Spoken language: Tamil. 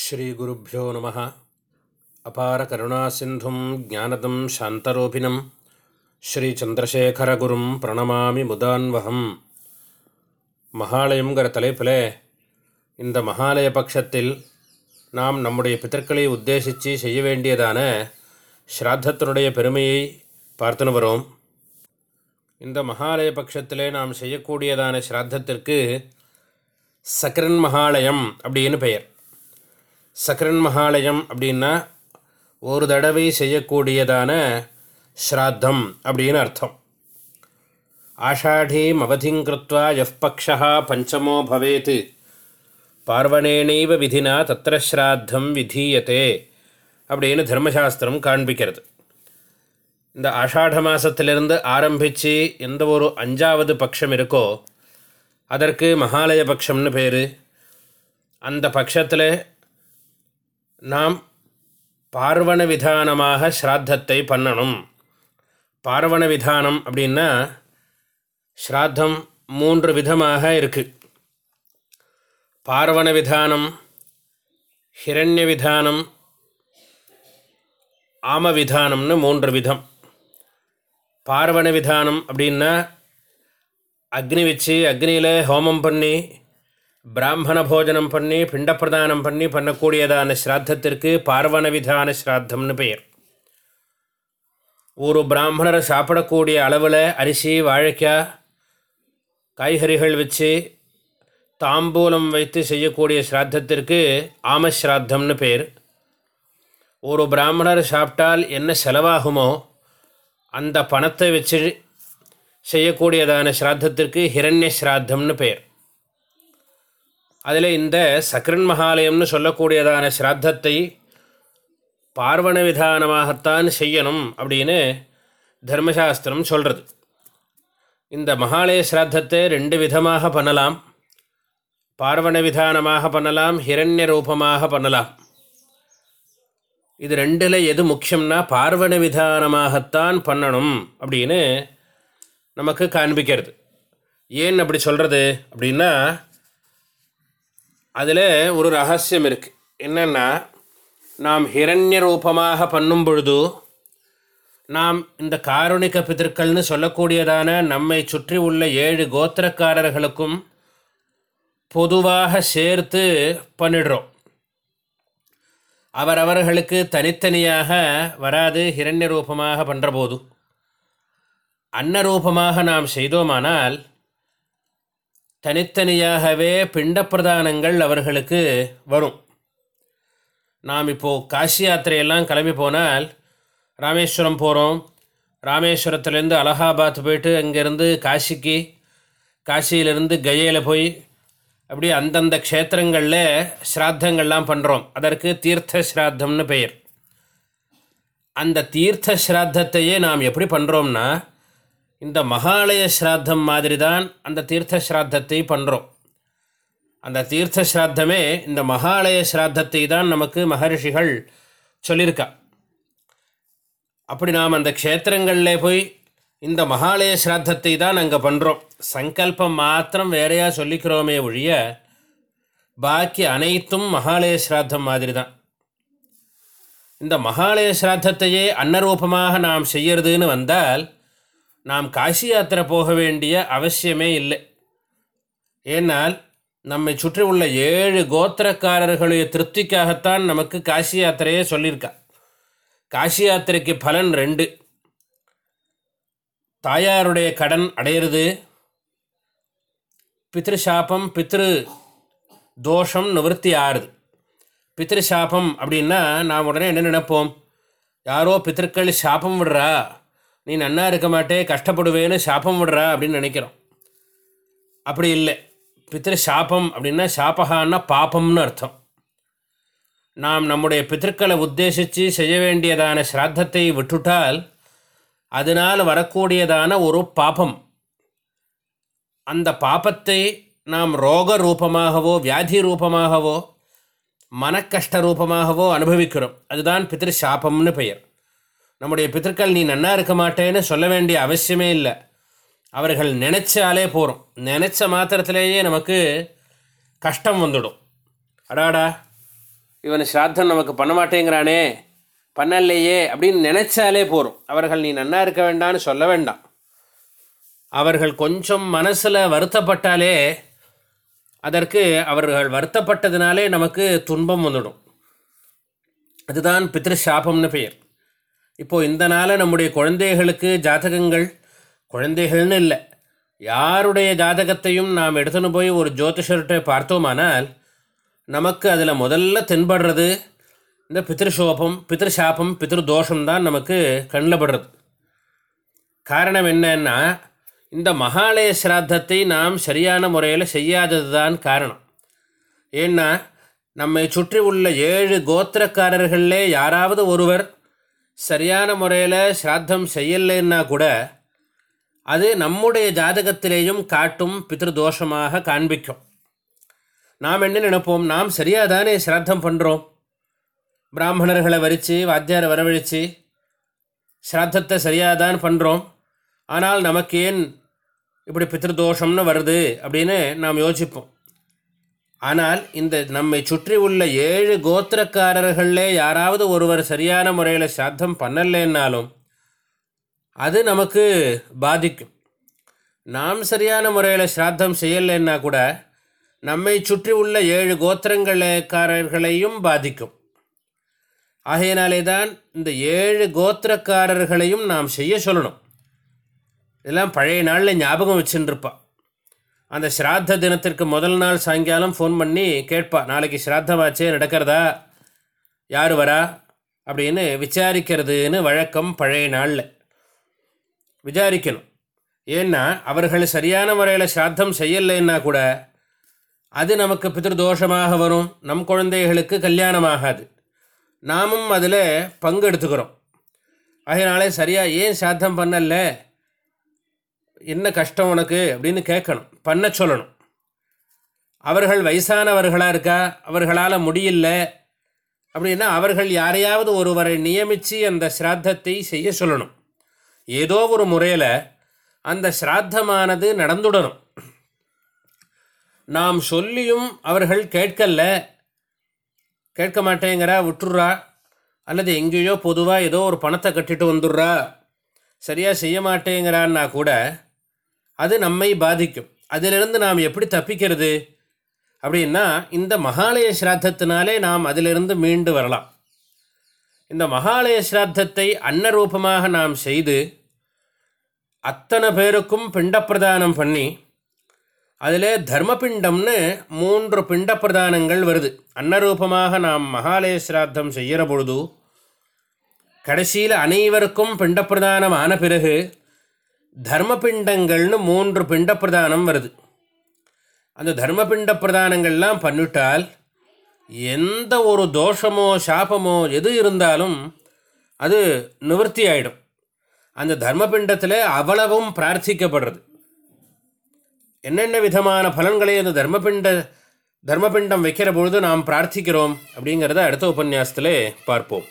ஸ்ரீகுருப்போ நம. அபார கருணாசிந்தும் ஜானதம் சாந்தரூபிணம். ஸ்ரீச்சந்திரசேகரகுரும் பிரணமாமி முதான்வகம். மகாலயங்கிற தலைப்பில் இந்த மகாலய பட்சத்தில் நாம் நம்முடைய பித்தர்களை உத்தேசித்து செய்ய வேண்டியதான ஸ்ராத்தத்தினுடைய பெருமையை பார்த்துன்னு வரோம். இந்த மகாலய பட்சத்திலே நாம் செய்யக்கூடியதான ஸ்ராத்தத்திற்கு சக்கரன் மகாலயம் அப்படின்னு பெயர். சக்கரன் மகாலயம் அப்படின்னா ஒரு தடவை செய்யக்கூடியதான ஸ்ராத்தம் அப்படின்னு அர்த்தம். ஆஷாடீம் அவதிங்கிருத்வா எஃப் பக்ஷா பஞ்சமோ பவேத். பார்வணேனைவ விதினா தத்திர ஸ்ராத்தம் விதீயத்தே அப்படின்னு தர்மசாஸ்திரம் காண்பிக்கிறது. இந்த ஆஷாட மாதத்திலிருந்து ஆரம்பித்து எந்த ஒரு அஞ்சாவது பட்சம் இருக்கோ அதற்கு மகாலய பட்சம்னு பேர். அந்த பட்சத்தில் நாம் பார்வண விதானமாக ஸ்ராத்தத்தை பண்ணணும். பார்வண விதானம் அப்படின்னா ஸ்ராத்தம் மூன்று விதமாக இருக்குது பார்வண விதானம் ஹிரண்ய விதானம் ஆம விதானம்னு மூன்று விதம். பார்வண விதானம் அப்படின்னா அக்னி வச்சு அக்னியில் ஹோமம் பண்ணி பிராமண போஜனம் பண்ணி பிண்டப்பிரதானம் பண்ணி பண்ணக்கூடியதான ஸ்ராத்தத்திற்கு பார்வண விதான ஸ்ராத்தம்னு பெயர். ஒரு பிராமணரை சாப்பிடக்கூடிய அளவில் அரிசி வாழைக்காய் காய்கறிகள் வச்சு தாம்பூலம் வைத்து செய்யக்கூடிய ஸ்ராத்தத்திற்கு ஆமஸ்ராத்தம்னு பேர் ஒரு பிராமணர் சாப்பிட்டால் என்ன செலவாகுமோ அந்த பணத்தை வச்சு செய்யக்கூடியதான ஸ்ராத்தத்திற்கு ஹிரண்ய ஸ்ராத்தம்னு பெயர். அதில் இந்த சக்கரன் மகாலயம்னு சொல்லக்கூடியதான ஸ்ராத்தத்தை பார்வண விதானமாகத்தான் செய்யணும் அப்படின்னு தர்மசாஸ்திரம் சொல்கிறது இந்த மகாலய ஸ்ராத்தத்தை ரெண்டு விதமாக பண்ணலாம். பார்வண விதானமாக பண்ணலாம் ஹிரண்ய ரூபமாக பண்ணலாம். இது ரெண்டில் எது முக்கியம்னா பார்வண விதானமாகத்தான் பண்ணணும் அப்படின்னு நமக்கு காண்பிக்கிறது. ஏன் அப்படி சொல்கிறது அப்படின்னா அதில் ஒரு ரகசியம் இருக்குது என்னென்னா நாம் ஹிரண்ய ரூபமாக பண்ணும் பொழுது நாம் இந்த காரணிக பிதற்கள்னு சொல்லக்கூடியதான நம்மை சுற்றி உள்ள ஏழு கோத்திரக்காரர்களுக்கும் பொதுவாக சேர்த்து பண்ணிடுறோம். அவரவர்களுக்கு தனித்தனியாக வராது ஹிரண்ய ரூபமாக பண்ணுற போது. அன்னரூபமாக நாம் செய்தோமானால் தனித்தனியாகவே பிண்டப்பிரதானங்கள் அவர்களுக்கு வரும். நாம் இப்போது காசி யாத்திரையெல்லாம் கிளம்பி போனால் ராமேஸ்வரம் போகிறோம் ராமேஸ்வரத்துலேருந்து அலகாபாத் போயிட்டு அங்கேருந்து காசிக்கு காசியிலேருந்து கயையில் போய் அப்படி அந்தந்த க்ஷேத்திரங்களில் ஸ்ராத்தங்கள்லாம் பண்ணுறோம் அதற்கு தீர்த்த ஸ்ராத்தம்னு பெயர். அந்த தீர்த்த ஸ்ராத்தத்தையே நாம் எப்படி பண்ணுறோம்னா இந்த மகாலய ஸ்ராத்தம் மாதிரி தான் அந்த தீர்த்த ஸ்ராத்தத்தை பண்ணுறோம் அந்த தீர்த்த ஸ்ராத்தமே இந்த மகாலய ஸ்ராத்தத்தை தான் நமக்கு மகர்ஷிகள் சொல்லியிருக்கா. அப்படி நாம் அந்த க்ஷேத்திரங்களில் போய் இந்த மகாலய ஸ்ராத்தத்தை தான் அங்கே பண்ணுறோம் சங்கல்பம் மாத்திரம் வேறையாக சொல்லிக்கிறோமே ஒழிய பாக்கி அனைத்தும் மகாலய ஸ்ராத்தம் மாதிரி தான் இந்த மகாலய ஸ்ராத்தத்தையே அன்னரூபமாக நாம் செய்யறதுன்னு வந்தால் நாம் காசி யாத்திரை போக வேண்டிய அவசியமே இல்லை. ஏனால் நம்மை சுற்றி உள்ள ஏழு கோத்திரக்காரர்களுடைய திருப்திக்காகத்தான் நமக்கு காசி யாத்திரையே சொல்லியிருக்கா காசி யாத்திரைக்கு பலன் ரெண்டு. தாயாருடைய கடன் அடையிறது பித்ருஷாபம் பித்ரு தோஷம் நிவர்த்தி ஆறுது. பித்ருஷாபம் அப்படின்னா நாம் உடனே என்ன நினைப்போம்? யாரோ பித்திருக்கள் சாபம் விடுறா நீ நன்னா இருக்க மாட்டே கஷ்டப்படுவேன்னு சாபம் விடுறா அப்படின்னு நினைக்கிறோம். அப்படி இல்லை. பித்திரு சாபம் அப்படின்னா சாபகான்னா பாபம்னு அர்த்தம். நாம் நம்முடைய பித்திருக்களை உத்தேசித்து செய்ய வேண்டியதான ஸ்ராத்தத்தை விட்டுட்டால் அதனால் வரக்கூடியதான ஒரு பாபம். அந்த பாபத்தை நாம் ரோக ரூபமாகவோ வியாதி ரூபமாகவோ மனக்கஷ்ட ரூபமாகவோ அனுபவிக்கிறோம். அதுதான் பித்திரு சாபம்னு பெயர். நம்முடைய பித்தர்கள் நீ நன்னா இருக்க மாட்டேன்னு சொல்ல வேண்டிய அவசியமே இல்லை. அவர்கள் நினச்சாலே போகிறோம் நினச்ச மாத்திரத்திலேயே நமக்கு கஷ்டம் வந்துடும். அடாடா இவன் ஸ்ராத்தம் நமக்கு பண்ண மாட்டேங்கிறானே. பண்ணலையே அப்படின்னு நினச்சாலே போகிறோம் அவர்கள் நீ நன்னா இருக்க வேண்டாம்னு சொல்ல வேண்டாம். அவர்கள் கொஞ்சம் மனசில் வருத்தப்பட்டாலே அதற்கு அவர்கள் வருத்தப்பட்டதினாலே நமக்கு துன்பம் வந்துடும். அதுதான் பித்ருஷாபம்னு பெயர். இப்போது இந்த நாளில் நம்முடைய குழந்தைகளுக்கு ஜாதகங்கள் குழந்தைகள்னு இல்லை. யாருடைய ஜாதகத்தையும் நாம் எடுத்துன்னு போய் ஒரு ஜோதிஷர்கிட்ட பார்த்தோமானால் நமக்கு அதில் முதல்ல தென்படுறது இந்த பித்ருஷோபம் பித்ருஷாபம் பித்ரு தான் நமக்கு கண்ணில் படுறது. காரணம் என்னன்னா இந்த மகாலய சிராத்தத்தை நாம் சரியான முறையில் செய்யாதது தான் காரணம். ஏன்னா நம்மை சுற்றி உள்ள ஏழு கோத்திரக்காரர்களில் யாராவது ஒருவர் சரியான முறையில் சிராத்தம் செய்யலைன்னா கூட அது நம்முடைய ஜாதகத்திலேயும் காட்டும் பித்ருதோஷமாக காண்பிக்கும். நாம் என்ன நினைப்போம்? நாம் சரியாக தானே சிராத்தம் பண்ணுறோம் பிராமணர்களை வரித்து வாத்தியாரை வரவழித்து ஸ்ராத்தத்தை சரியாக தான் பண்ணுறோம் ஆனால் நமக்கு ஏன் இப்படி பித்ருதோஷம்னு வருது அப்படின்னு நாம் யோசிப்போம். ஆனால் இந்த நம்மை சுற்றி உள்ள ஏழு கோத்திரக்காரர்களே யாராவது ஒருவர் சரியான முறையில் சாத்தம் பண்ணலைன்னாலும் அது நமக்கு பாதிக்கும். நாம் சரியான முறையில் சிராத்தம் செய்யலைன்னா கூட நம்மை சுற்றி உள்ள ஏழு கோத்திரங்களக்காரர்களையும் பாதிக்கும். ஆகையினாலே தான் இந்த ஏழு கோத்திரக்காரர்களையும் நாம் செய்ய சொல்லணும். இதெல்லாம் பழைய நாளில் ஞாபகம் வச்சுருப்பா அந்த ஸ்ராத்த தினத்திற்கு முதல் நாள் சாயங்காலம் ஃபோன் பண்ணி கேட்பா நாளைக்கு ஸ்ராத்தமாச்சே நடக்கிறதா? யார் வரா? அப்படின்னு விசாரிக்கிறதுன்னு வழக்கம் பழைய நாளில். விசாரிக்கணும். ஏன்னா அவர்கள் சரியான முறையில் ஸ்ராத்தம் செய்யலைன்னா கூட அது நமக்கு பிதிர்தோஷமாக வரும். நம் குழந்தைகளுக்கு கல்யாணமாகாது. நாமும் அதில் பங்கு எடுத்துக்கிறோம் அதனாலே சரியாக ஏன் சாத்தம் பண்ணலை? என்ன கஷ்டம் உனக்கு அப்படின்னு கேட்கணும் பண்ண சொல்லணும். அவர்கள் வயசானவர்களாக இருக்கா? அவர்களால் முடியல. அப்படின்னா அவர்கள் யாரையாவது ஒருவரை நியமித்து அந்த ஸ்ராத்தத்தை செய்ய சொல்லணும். ஏதோ ஒரு முறையில் அந்த ஸ்ராத்தமானது நடந்துடணும். நாம் சொல்லியும் அவர்கள் கேட்கல. கேட்க மாட்டேங்கிறா விட்டுறா. அல்லது எங்கேயோ பொதுவாக ஏதோ ஒரு பணத்தை கட்டிட்டு வந்துடுறா. சரியாக செய்ய மாட்டேங்கிறான்னா கூட அது நம்மை பாதிக்கும். அதிலிருந்து நாம் எப்படி தப்பிக்கிறது? அப்படின்னா இந்த மகாலய ஸ்ராத்தத்தினாலே நாம் அதிலிருந்து மீண்டு வரலாம். இந்த மகாலய ஸ்ராத்தத்தை அன்னரூபமாக நாம் செய்து அத்தனை பேருக்கும் பிண்டப்பிரதானம் பண்ணி அதில் தர்மபிண்டம்னு மூன்று பிண்டப்பிரதானங்கள் வருது. அன்னரூபமாக நாம் மகாலய சிராத்தம் செய்கிற பொழுது கடைசியில் அனைவருக்கும் பிண்டப்பிரதானம் ஆன பிறகு தர்மபிண்டங்கள்னு மூன்று பிண்ட பிரதானம் வருது. அந்த தர்மபிண்ட பிரதானங்கள்லாம் பண்ணிவிட்டால் எந்த ஒரு தோஷமோ சாபமோ எது இருந்தாலும் அது நிவர்த்தி ஆகிடும் அந்த தர்மபிண்டத்தில் அவ்வளவும் பிரார்த்திக்கப்படுறது. என்னென்ன விதமான பலன்களை அந்த தர்மபிண்ட தர்மபிண்டம் வைக்கிற பொழுது நாம் பிரார்த்திக்கிறோம் அப்படிங்கிறத அடுத்த உபன்யாசத்தில் பார்ப்போம்.